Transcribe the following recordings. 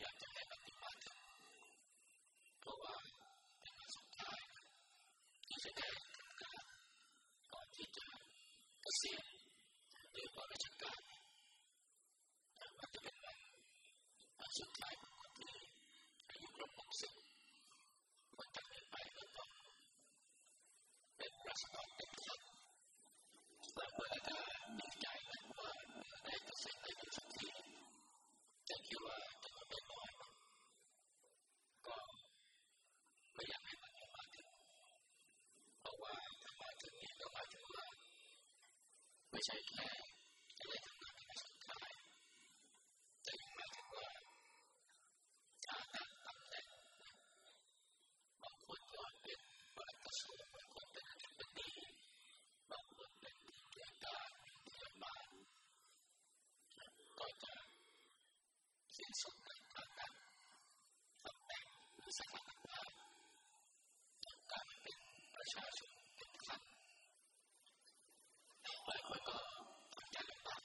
อยากจะให้ปฏิบัติเพราะว่าเป็นวันสุดท้ายที่จะได้ทำงานก่อนที่จะเกษียณโดยราชการมันจะเป็นวันสุดท้ายของคนที่อายุครบหกสิบคนจากนี้ไปก็ต้องเป็นรัศดรเต็มที่เราก็จะดีใจนะว่าได้เกษียณได้ถึงสักทีแต่คิดว่าจะไม่น้อยก็ไม่อยากให้มันมาถึงเพราะว่าถ้ามาถึงนี้ก็หมายถึงว่าไม่ใช่แค่จะได้ทำงานในสุดท้ายแต่ยังหมายถึงว่าฐานะตำแหน่งบางคนก็เป็นปลัดกระทรวงบางคนเป็นอธิบดีบางคนเป็นผู้ตรวจการพยาบาลก็จะสิ้นสุดในทางนั้นตำแหน่งหรือสถานะการเป็นประชาชนเป็นขั้นหลายคนก็ทำใจลำบาก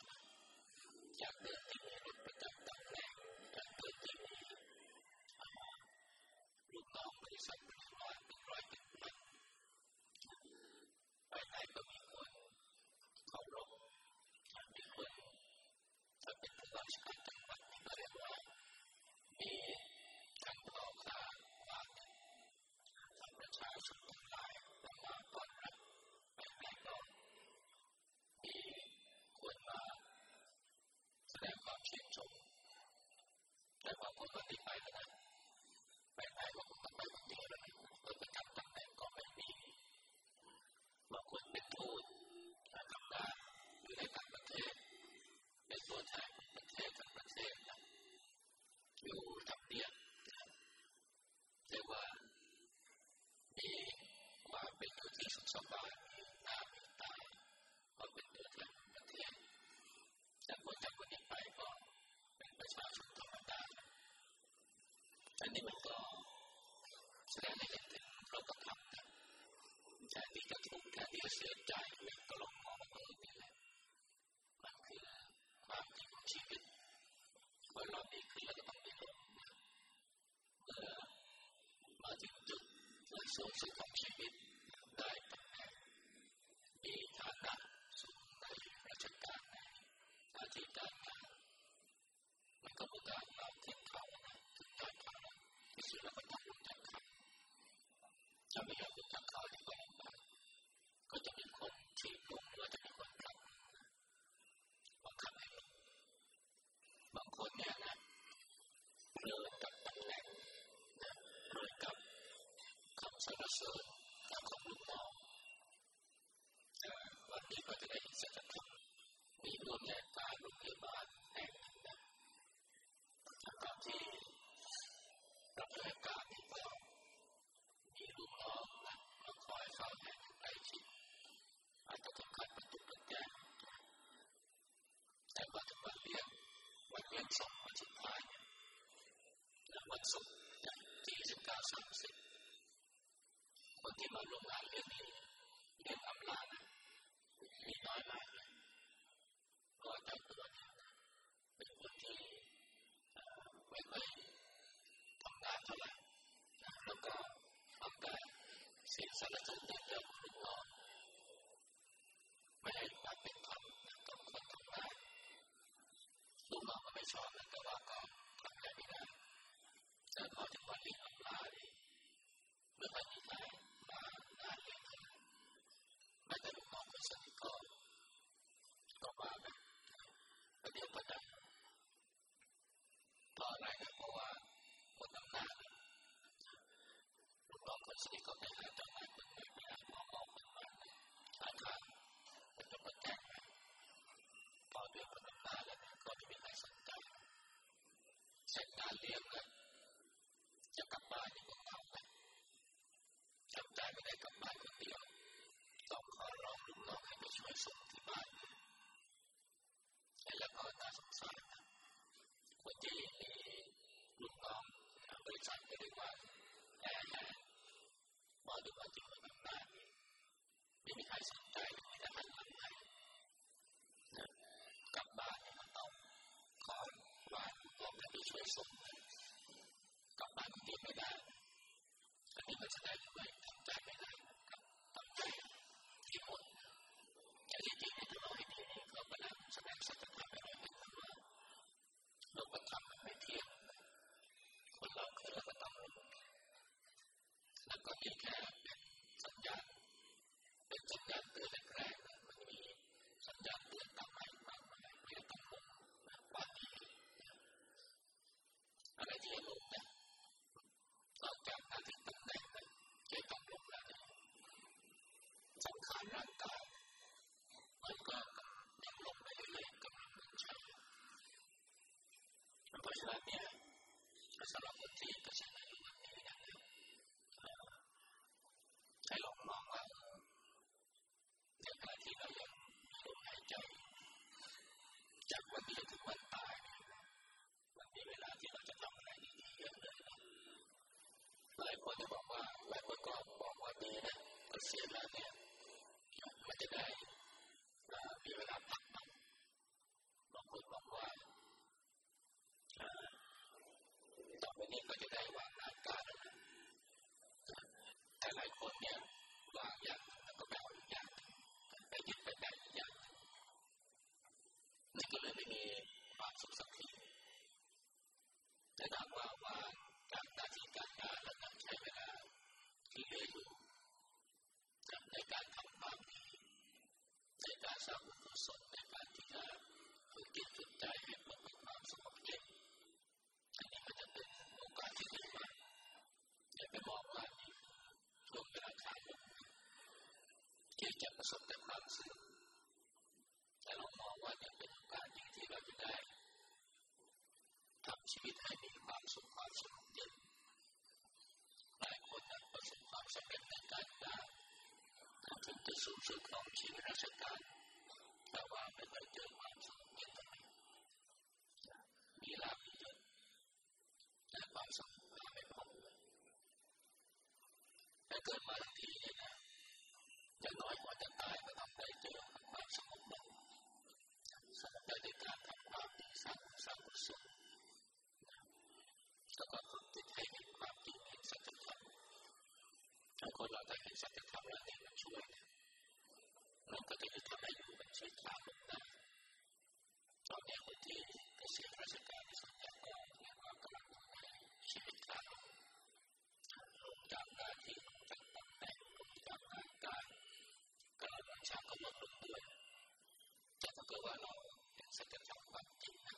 อยากเดินที่มีรถประจำตำแหน่งอยากเดินที่มีลูกน้องบริษัทบริวารเป็นร้อยเป็นพันไปไหนก็มีคนเคารพมีคนถ้า เป็นผู้ราชการจังหวัดมีก็เรียกว่ามีค้าว่าทั้งประชาชนทั้งหลายมาต้อนรับไปไหนก็มีคนมาแสดงความชื่นชมแต่บางคนก็ติดไปนะไปไหนก็คงต้องไปคนเดียวแล้วรถประจำตำแหน่งก็ไม่มีบางคนเป็นทูตทำงานอยู่ในต่างประเทศเป็นตัวแทนประเทศทั้งประเทศนะอยู่ทำเนียบเรียกว่ามีความเป็นอยู่ที่สุขสบายมีหน้ามีตาก็เป็นตัวแทนประเทศแต่คนจากคนนี้ไปก็เป็นประชาชนธรรมดาอันนี้มันก็แสดงให้เห็นถึงเราต้องทำนะแทนที่จะทุกข์ แทนที่จเสียใจมันก็ลองมองเออนี่แหละมันคือความจริงของชีวิตคนเราดีขึ้นแล้วก็ต้องมีลงเมื่อมาถึงจุดที่สูงสุดของชีวิตได้ตำแหน่งมีฐานะสูงในราชการในหน้าที่การงานมันก็เหมือนกับเราขึ้นเขานะขึ้นยอดเขาที่สุดเราก็ต้องลงจากเขาถ้าไม่ยอมลงจากเขาที่ก็ลำบากก็จะมีคนที่ลงหรือจะมีคนผลักบังคับให้ลงบางคนเนี่ยนะเพลินกับตำแหน่งนะเพลินกับคำสรรเสริญกับคำลูกน้องแต่วันนี้ก็จะได้เห็นสัจธรรมมีร่วมแรงกายโรงพยาบาลแห่งหนึ่งนะตอนที่รับราชการนี่ก็มีลูกน้องนะมาคอยเฝ้าแทนใกล้ชิดอาจจะถึงขั้นประตูประแจงแต่ว่าถึงวันเลี้ยงวันเลี้ยงส่งวันสุดท้ายเนี่ย วันศุกที่สิบเก้าสามสิบคนที่มาร่วมงานเรื่องนี้เรื่องอำลานะมีน้อยมากเลยก็เจ้าตัวเนี่ยเป็นคนที่ไม่ค่อยทำงานเท่าไหร่แล้วก็ทำได้เสียสารสุขเรื่องลูกน้องไม่ให้ควาเป็นธรรมกับคนทำงานลูกน้องก็ไม่ชอบนะแต่ว่าก็ทำอะไรไม่ได้แต่ พอถึงวันเลี้ยงอำลาเนี่ยไม่ค่อยมีใคมางานเลี้ยงแม้แต่ลูกน้องคนสนิทก็ก็มาแบบประเดี๋ยวประดังเพราะอะไรนะเพราะว่าคนทำงานลูกน้องคนสนิทก็ไปหาเจ้านายคนใหม่ไปหาหมอหมอคนใหม่หาทางเป็นตัวประแจงพอด้วยคนทำงานแล้วก็ไม่มีใครสนใจเสร็จงานเลี้ยงเลยจะ กลับบ้านยังเหงาเลยจำใจไม่ได้กลับบ้านคนเดียวต้องขอร้องลูกน้องให้ไปช่วยส่งที่บ้านแล้วก็น่าสงสารนะคนที่มีลูกน้องบริษัทบริวารแย่แย่มาดูว่าจริงมันทำงานไม่มีใครสนใจไม่ได้หันหลังให้กลับบ้านมันต้องขอว่าลูกน้องให้ไปช่วยส่ง แสดงด้วยทำใจไม่ได้กับทำใจที่หมดแต่ที่จริงที่เราให้ดีนี่เขากำลังแสดงสัจธรรมให้เราเห็นว่าโลกธรรมมันไม่เที่ยงคนเราคือเราก็ต้องแล้วก็มีแค่เป็นสัญญาณเป็นสัญญาณเตือนแรกๆมันมีสัญญาณเตือนตามมาอีกมากมายไม่ต้องหลงความดีอะไรที่จะหลงเนี่ยนอกจากหน้าที่ตำแหน่งนั้นจะต้องหลงแล้วสังขารร่างกายมันก็ยังหลงไปเรื่อยๆกำลังมันใช้เพราะฉะนั้นเนี่ยสำหรับคนที่เกษียณอายุวันนี้เนี่ยให้ลองมองว่าในขณะที่เรายังมีลมหายใจจากวันนี้ถึงวันตายเนี่ยมันมีเวลาที่เราจะทำอะไรดีๆเยอะเลยนะ หลายคนจะบอกว่าหลายคนก็บอกว่าดีนะเกษียแล้วเนี่ยมันจะได้มีเวลาพักบ้างบางคนบอกว่าต่อไปนี้ก็จะได้วางงานการแล้วนแต่หลายคนเนี่ยวางอย่างแล้วก็ไปเอาอีกอย่างไปยึดไปแบกอีกอย่างนี่ก็เลยไม่มีความสุขสักทีแต่ถามว่าว่าการตัดสินการงานแล้วใช้เวลา อยู่ในการทำความดีในการสร้างกุศลในการที่จะฝึกจิตฝึกใจให้มันมีความสงบเย็นอันนี้มันจะเป็นโอกาสที่ดีมากจะไปมองว่านี่ช่วงเวลาขาดลงที่จะประสบแต่ความสุขแต่เรามองว่านี่เป็นโอกาสดีที่เราจะได้ทำชีวิตให้มีความสุขความสงบเย็นหลายคนนั้นประสบความสำเร็จในการงาน ถึงจะสูงสุดของชีวิตราชการแต่ว่าไม่ได้เจอความสงบเย็นตรงนี้มีลาภเยอะแต่ความสงบไม่พอแต่เกิดมาทั้งทีเนี่ยนะอย่างน้อยกว่าจะตายก็ต้องได้เจอความสงบบ้างสงบได้ในการทำความดีสร้างสร้างกุศลแล้วก็ฝึกจิตให้เห็นความจริงเห็นสัจธรรมถ้าคนเราได้เห็นสัจธรรมแล้วเนี่ยมันช่วย มันก็จะทำให้อยู่มันชีวิตขาลงได้ตอนนี้คนที่เกษียณราชการในส่วนใหญ่ก็เรียกว่ากำลังอยู่ในชีวิตขาลงลงจากหน้าที่ลงจากตำแหน่งลงจากงานการกำลังวังชาก็ลดลงด้วยแต่ถ้าเกิดว่าเราเห็นสัจธรรมความจริงนะ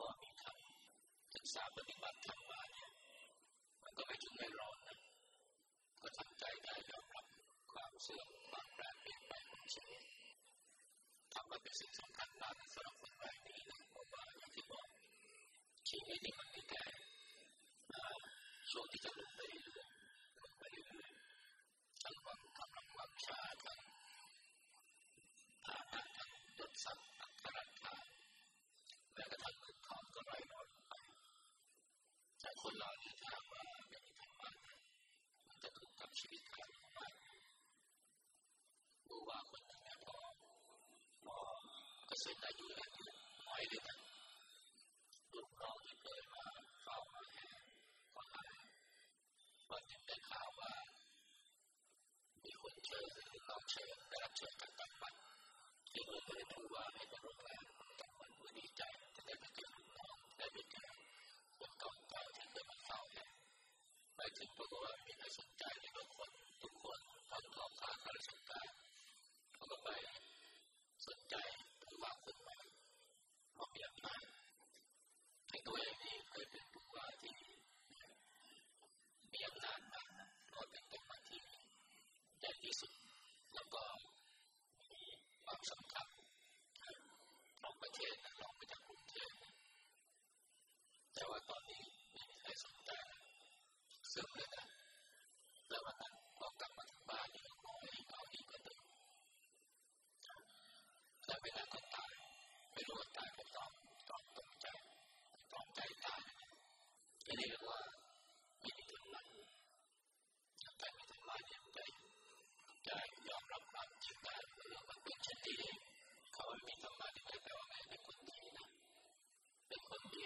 ว่ามีธรรมศึกษาปฏิบัติธรรมมาเนี่ยมันก็ไม่ถึงไม่ร้อนนะก็ทำใจได้ยอมรับความเสื่อมความแปรเปลี่ยนไปของชีวิตทำมา เป็นสิ่งสำคัญมากสำหรับคนวัยนี้นะเราะว่าอย่างที่บอกชีวิตนี่มันมีแต่ช่วงที่จะลงไปเรื่อยๆลงไปเรื่อยๆทั้งความกำลังวังชาทั้งฐานะทั้งยศศักดิ์อัครราชแม้กระทั่งเงินทองก็ไหลนอนไปแต่คนเราเนี่ยถ้าว่าไม่มีธรรมะมันจะถูกกับชีวิตขาด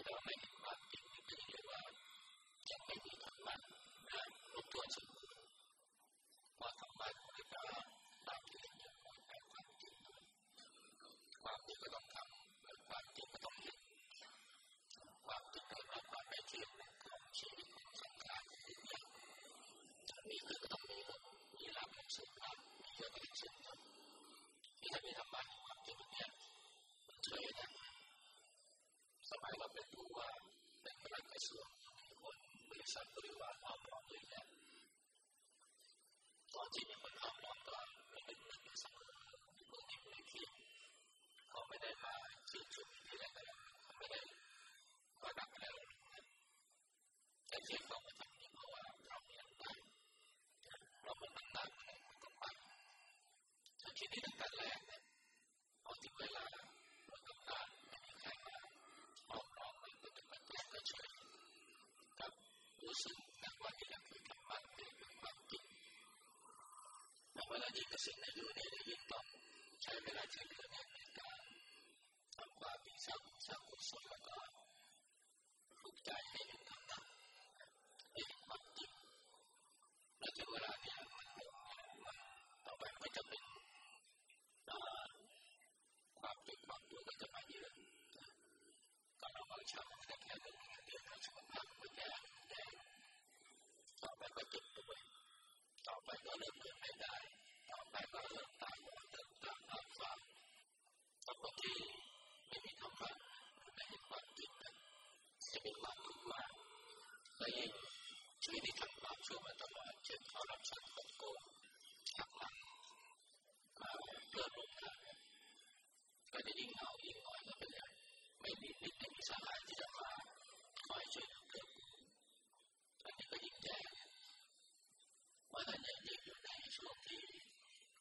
ที่เราไม่เห็นความจริงจึรียว่ายัไม่มีธรรมะนะรู้ตัวสมบูรณ์ว่าธรรมะของะตามที่เรียนแต่ความจริงความจริงก็ต้องทำความจริงก็ต้องเห็นคางเกิากความไม่เที่ยงของชีวิตของสังที่เนี่ยมีเกิก็ต้องมีมีรับต้องเสื่รับมีเเสื่อมรัที่ถ้มีธความจริงเนี่ยมันช่น เป็นพนักงานกระทรวงคนบริษัทบริวารล้อมรอบเลยเนี่ยตอนที่มีคนล้อมรอบก็ไม่เป็นเรื่งเสมอเมืองนี้เมืองที่เขาไม่ได้มาชื่นชมที่แรกก็เขาไม่ได้มาดักแล้วแต่ที่เขามาทำนี่เพราะว่าเราเนี่ยได้เรามันตั้งใจมันต้องไปถ้าคิดนี้ตั้งแต่แรกเนี่ยพอถึงเวลาต้องการไม่มีใครมาล้อมรอบมันก็จะมันก็เฉย กับรู้สึกนะว่านี่แหละคือธรรมะคือความจริงแต่เวลายิ่งเกษียณอายุเนี่ยยิ่งต้องใช้เวลาที่เหลือเนี่ยในการทำความดีสร้างสร้างกุศลแล้วก็ฝึกใจให้อยู่กับธรรมให้เห็นความจริงแล้วถึงเวลาเนี่ยมันมันต่อไปมันจะเป็นความจริงความรู้ก็จะมาเยอะก็เราบางชาวแต่แค่เรื่องเดียวกับสุขภาพมันแย่แย่ต่อไปก็เจ็บป่วยต่อไปก็เริ่มเดินไม่ได้ต่อไปก็เริ่มตาบอดเริ่มตาบอดฟ้าถ้าคนที่ไม่มีธรรมะไม่เห็นความจริงจะมีความทุกข์มากและยิ่งชีวิตที่ทำความชั่วมาตลอดเช่นคอร์รัปชันโกงหักหลังเพื่อลงทางก็จะยิ่งเหงายิ่งน้อยก็เป็นอย่างไม่มีมิตรไม่มีสหายที่จะมาคอยช่วยเหลือเพื่อนอันนี้ก็ยิ่งแย่ว่าท่านยังยิ่งอยู่ในช่วงที่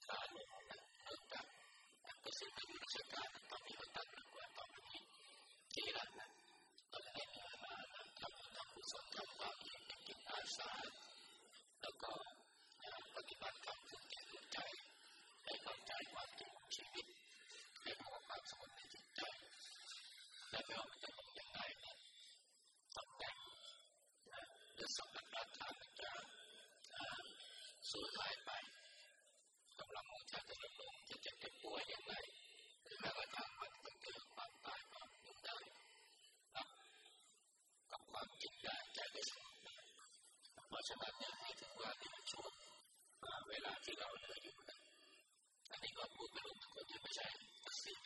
ขาลงนะเริ่มจากเกษตรกรราชการตอนนี้มันตั้งกว่าตอนนี้ที่รัฐนะตอนนี้มีเวลาทำทำกุศลทำความดีเป็นจิตอาสาแล้วก็ปฏิบัติธรรมถึงแก่ใจให้เข้าใจความจริงของชีวิตให้พบความสงบในจิตใจและไม่ว่ามันจะเป็นยังไงเนี่ยตำแหน่งห รือสำนักราชาจะสูญหายไปกำลังของชาติจะลดลงจะเจ็บจะป่วยยังไงหรือแม้กระทั่งมันจะเกิดความตายก็ยังได้รับกับความจริงได้ใจได้สงบได้เพราะฉะนั้นเนี่ยให้ถึงว่านี่เป็นช่วงเวลาที่เราเหลืออยู่นะอันนี้ก็พูดไม่รู้เป็นคนที่ไม่ใช่ตัดสิน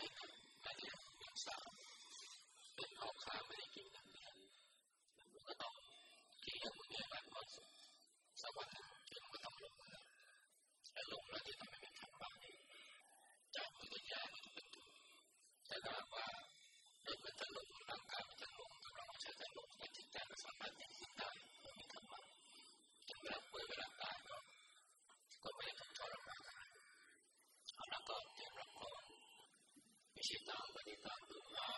ออกข้าไม่ได้กัน ว่าเดี๋ยวมันต้องลงแล้วถ้าลงแล้วจะทำให้เป็นทางบ้านเจ้ามือญาติเป็นทุกข์แต่าว่าเด็กมันจะลงร่างกายมันจะลงกำลังมันจะลงแต่จิตใจมัสามารถยืนได้มันเป็นธรรมะถึงเวลาป่วยเวลาตายก็ก็ไม่ได้ทุกข์ทรมานเอาลก็เตรียมรับก่อนวิชิตามปฏิตามดูว่า